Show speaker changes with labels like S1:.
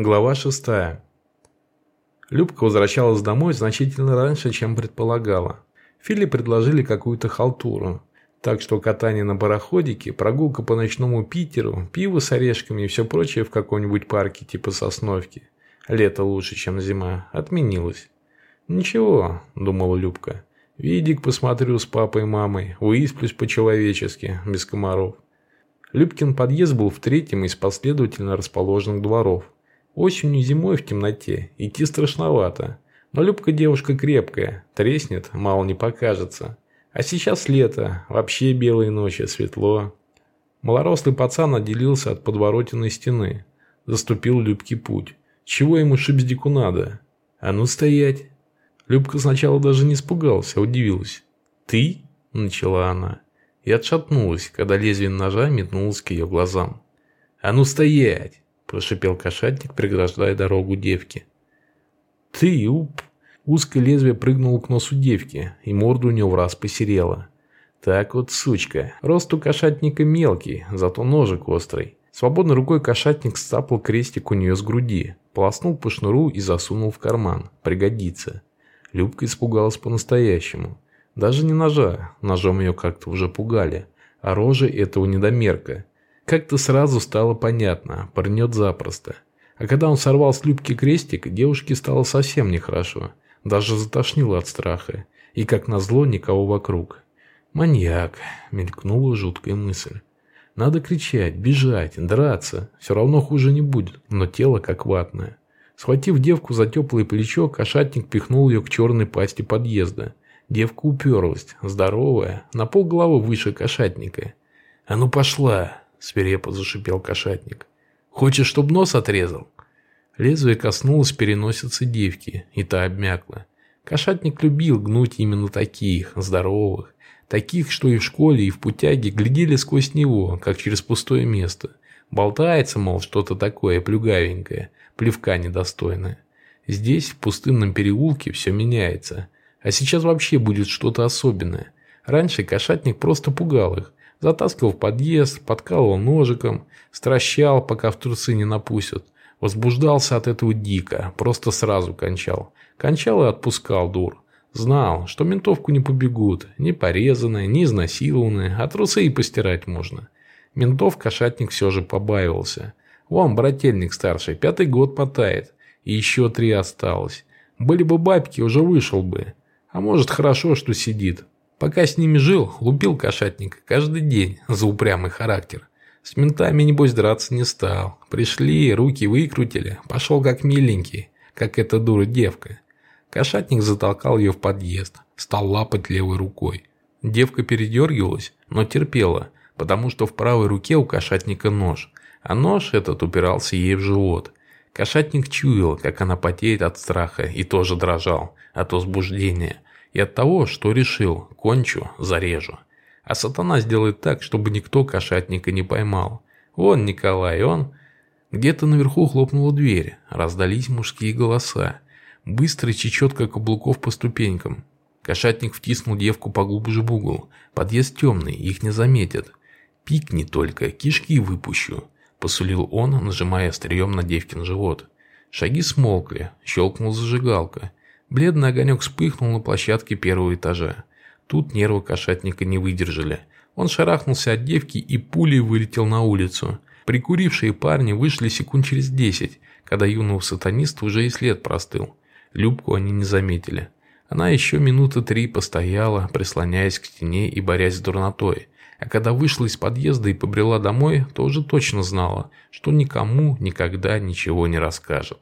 S1: Глава шестая. Любка возвращалась домой значительно раньше, чем предполагала. Филе предложили какую-то халтуру. Так что катание на пароходике, прогулка по ночному Питеру, пиво с орешками и все прочее в каком-нибудь парке типа Сосновки. Лето лучше, чем зима. Отменилось. «Ничего», – думала Любка. «Видик посмотрю с папой и мамой, уисплюсь по-человечески, без комаров». Любкин подъезд был в третьем из последовательно расположенных дворов. Осенью зимой в темноте идти страшновато. Но Любка девушка крепкая, треснет, мало не покажется. А сейчас лето, вообще белые ночи, светло. Малорослый пацан отделился от подворотенной стены. Заступил Любке путь. Чего ему шипздику надо? А ну стоять. Любка сначала даже не испугалась, а удивилась. «Ты?» – начала она. И отшатнулась, когда лезвие ножа метнулось к ее глазам. «А ну стоять!» Прошипел кошатник, преграждая дорогу девке. «Ты, уп!» Узкое лезвие прыгнуло к носу девки, и морда у него в раз посерела. Так вот, сучка. Рост у кошатника мелкий, зато ножик острый. Свободной рукой кошатник сцапал крестик у нее с груди, полоснул по шнуру и засунул в карман. Пригодится. Любка испугалась по-настоящему. Даже не ножа, ножом ее как-то уже пугали, а рожи этого недомерка. Как-то сразу стало понятно, парнет запросто. А когда он сорвал с Любки крестик, девушке стало совсем нехорошо. Даже затошнило от страха. И, как назло, никого вокруг. «Маньяк», — мелькнула жуткая мысль. «Надо кричать, бежать, драться. Все равно хуже не будет, но тело как ватное». Схватив девку за теплое плечо, кошатник пихнул ее к черной пасти подъезда. Девка уперлась, здоровая, на полголовы выше кошатника. «А ну пошла!» – свирепо зашипел кошатник. «Хочешь, чтоб нос отрезал?» Лезвие коснулось переносицы девки, и та обмякла. Кошатник любил гнуть именно таких, здоровых. Таких, что и в школе, и в путяге глядели сквозь него, как через пустое место. Болтается, мол, что-то такое плюгавенькое, плевка недостойное. Здесь, в пустынном переулке, все меняется. А сейчас вообще будет что-то особенное. Раньше кошатник просто пугал их, Затаскивал в подъезд, подкалывал ножиком, стращал, пока в трусы не напустят. Возбуждался от этого дико, просто сразу кончал. Кончал и отпускал дур. Знал, что ментовку не побегут, ни порезанные, ни изнасилованные, а трусы и постирать можно. Ментов кошатник все же побаивался. Вон, брательник старший, пятый год потает, и еще три осталось. Были бы бабки, уже вышел бы. А может, хорошо, что сидит. Пока с ними жил, лупил кошатника каждый день за упрямый характер. С ментами, небось, драться не стал. Пришли, руки выкрутили, пошел как миленький, как эта дура девка. Кошатник затолкал ее в подъезд, стал лапать левой рукой. Девка передергивалась, но терпела, потому что в правой руке у кошатника нож, а нож этот упирался ей в живот. Кошатник чуял, как она потеет от страха и тоже дрожал от возбуждения – и от того, что решил, кончу, зарежу. А сатана сделает так, чтобы никто кошатника не поймал. Вон Николай, он... Где-то наверху хлопнула дверь, раздались мужские голоса. Быстро чечетка каблуков по ступенькам. Кошатник втиснул девку поглубже в угол. Подъезд темный, их не заметят. «Пикни только, кишки выпущу», – посулил он, нажимая острием на девкин живот. Шаги смолкли, щелкнула зажигалка. Бледный огонек вспыхнул на площадке первого этажа. Тут нервы кошатника не выдержали. Он шарахнулся от девки и пулей вылетел на улицу. Прикурившие парни вышли секунд через десять, когда юного сатаниста уже и след простыл. Любку они не заметили. Она еще минуты три постояла, прислоняясь к стене и борясь с дурнотой. А когда вышла из подъезда и побрела домой, то уже точно знала, что никому никогда ничего не расскажет.